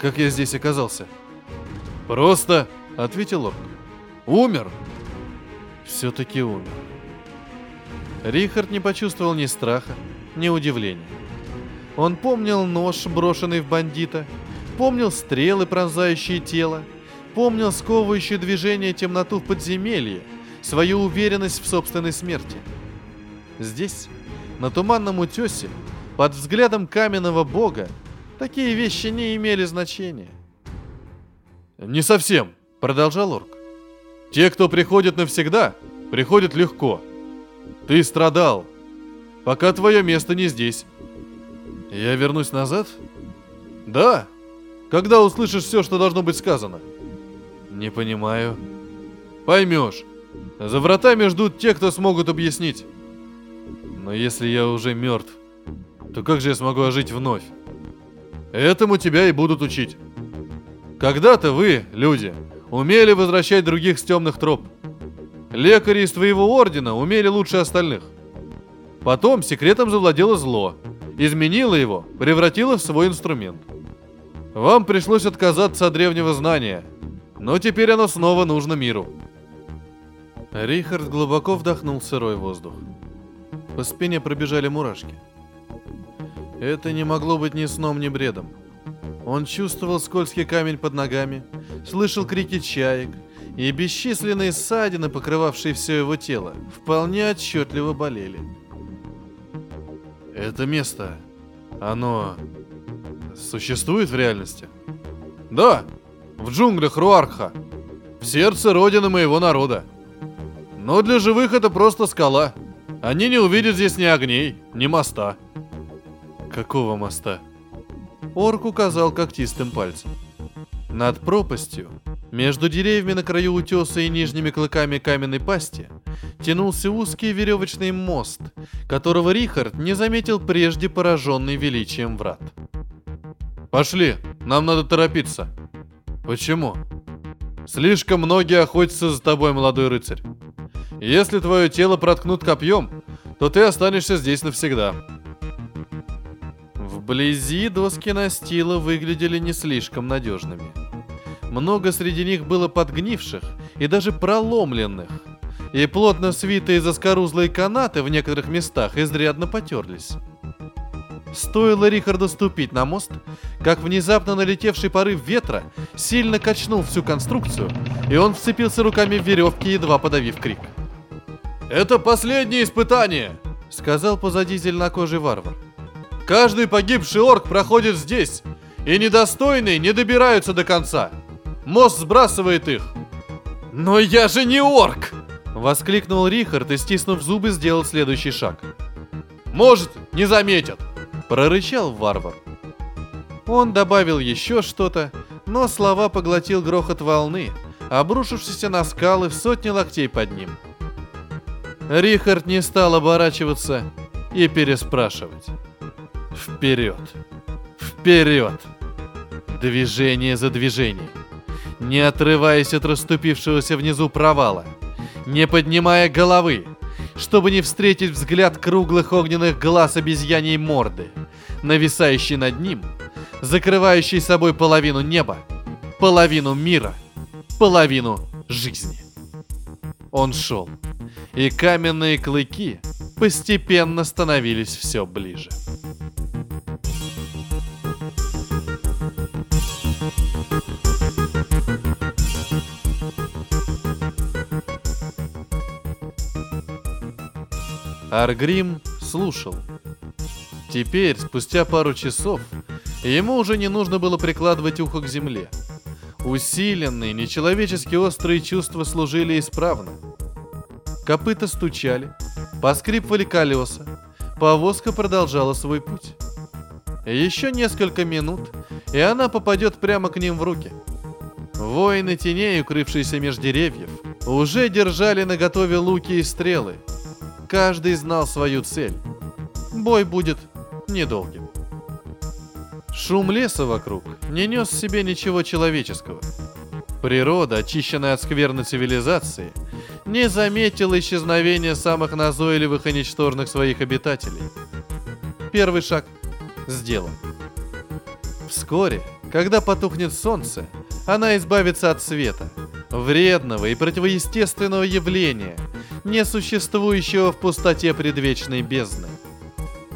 как я здесь оказался?» «Просто», — ответил орк. «Умер». Все-таки умер. Рихард не почувствовал ни страха, ни удивления. Он помнил нож, брошенный в бандита, помнил стрелы, пронзающие тело, помнил сковывающее движение темноту в подземелье, свою уверенность в собственной смерти. Здесь, на туманном утесе, под взглядом каменного бога, такие вещи не имели значения. «Не совсем», — продолжал орк. «Те, кто приходит навсегда, приходят легко. Ты страдал, пока твое место не здесь». «Я вернусь назад?» «Да, когда услышишь все, что должно быть сказано». «Не понимаю». «Поймешь. За вратами ждут те, кто смогут объяснить». «Но если я уже мертв, то как же я смогу ожить вновь?» «Этому тебя и будут учить». Когда-то вы, люди, умели возвращать других с темных троп. Лекари из твоего ордена умели лучше остальных. Потом секретом завладело зло, изменило его, превратило в свой инструмент. Вам пришлось отказаться от древнего знания, но теперь оно снова нужно миру. Рихард глубоко вдохнул сырой воздух. По спине пробежали мурашки. Это не могло быть ни сном, ни бредом. Он чувствовал скользкий камень под ногами, слышал крики чаек, и бесчисленные ссадины, покрывавшие все его тело, вполне отчетливо болели. Это место, оно существует в реальности? Да, в джунглях Руарха, в сердце родины моего народа. Но для живых это просто скала. Они не увидят здесь ни огней, ни моста. Какого моста? Орк указал когтистым пальцем. Над пропастью, между деревьями на краю утеса и нижними клыками каменной пасти, тянулся узкий веревочный мост, которого Рихард не заметил прежде пораженный величием врат. «Пошли, нам надо торопиться». «Почему?» «Слишком многие охотятся за тобой, молодой рыцарь. Если твое тело проткнут копьем, то ты останешься здесь навсегда. Вблизи доски настила выглядели не слишком надежными. Много среди них было подгнивших и даже проломленных, и плотно свитые заскорузлые канаты в некоторых местах изрядно потерлись. Стоило Рихарду ступить на мост, как внезапно налетевший порыв ветра сильно качнул всю конструкцию, и он вцепился руками в веревки, едва подавив крик. «Это последнее испытание!» — сказал позади зеленокожий варвар. Каждый погибший орк проходит здесь, и недостойные не добираются до конца. Мост сбрасывает их. «Но я же не орк!» Воскликнул Рихард и, стиснув зубы, сделал следующий шаг. «Может, не заметят!» Прорычал варвар. Он добавил еще что-то, но слова поглотил грохот волны, обрушившийся на скалы в сотни локтей под ним. Рихард не стал оборачиваться и переспрашивать. Вперед! Вперед! Движение за движением. Не отрываясь от расступившегося внизу провала. Не поднимая головы, чтобы не встретить взгляд круглых огненных глаз обезьяньей морды, нависающий над ним, закрывающий собой половину неба, половину мира, половину жизни. Он шел, и каменные клыки постепенно становились все ближе. Аргрим слушал. Теперь, спустя пару часов, ему уже не нужно было прикладывать ухо к земле. Усиленные, нечеловечески острые чувства служили исправно. Копыта стучали, поскрипывали колеса, повозка продолжала свой путь. Еще несколько минут, и она попадет прямо к ним в руки. Воины теней, укрывшиеся меж деревьев, уже держали наготове луки и стрелы – Каждый знал свою цель. Бой будет недолгим. Шум леса вокруг не нес в себе ничего человеческого. Природа, очищенная от скверной цивилизации, не заметила исчезновения самых назойливых и ничтожных своих обитателей. Первый шаг сделан. Вскоре Когда потухнет солнце, она избавится от света, вредного и противоестественного явления, не существующего в пустоте предвечной бездны –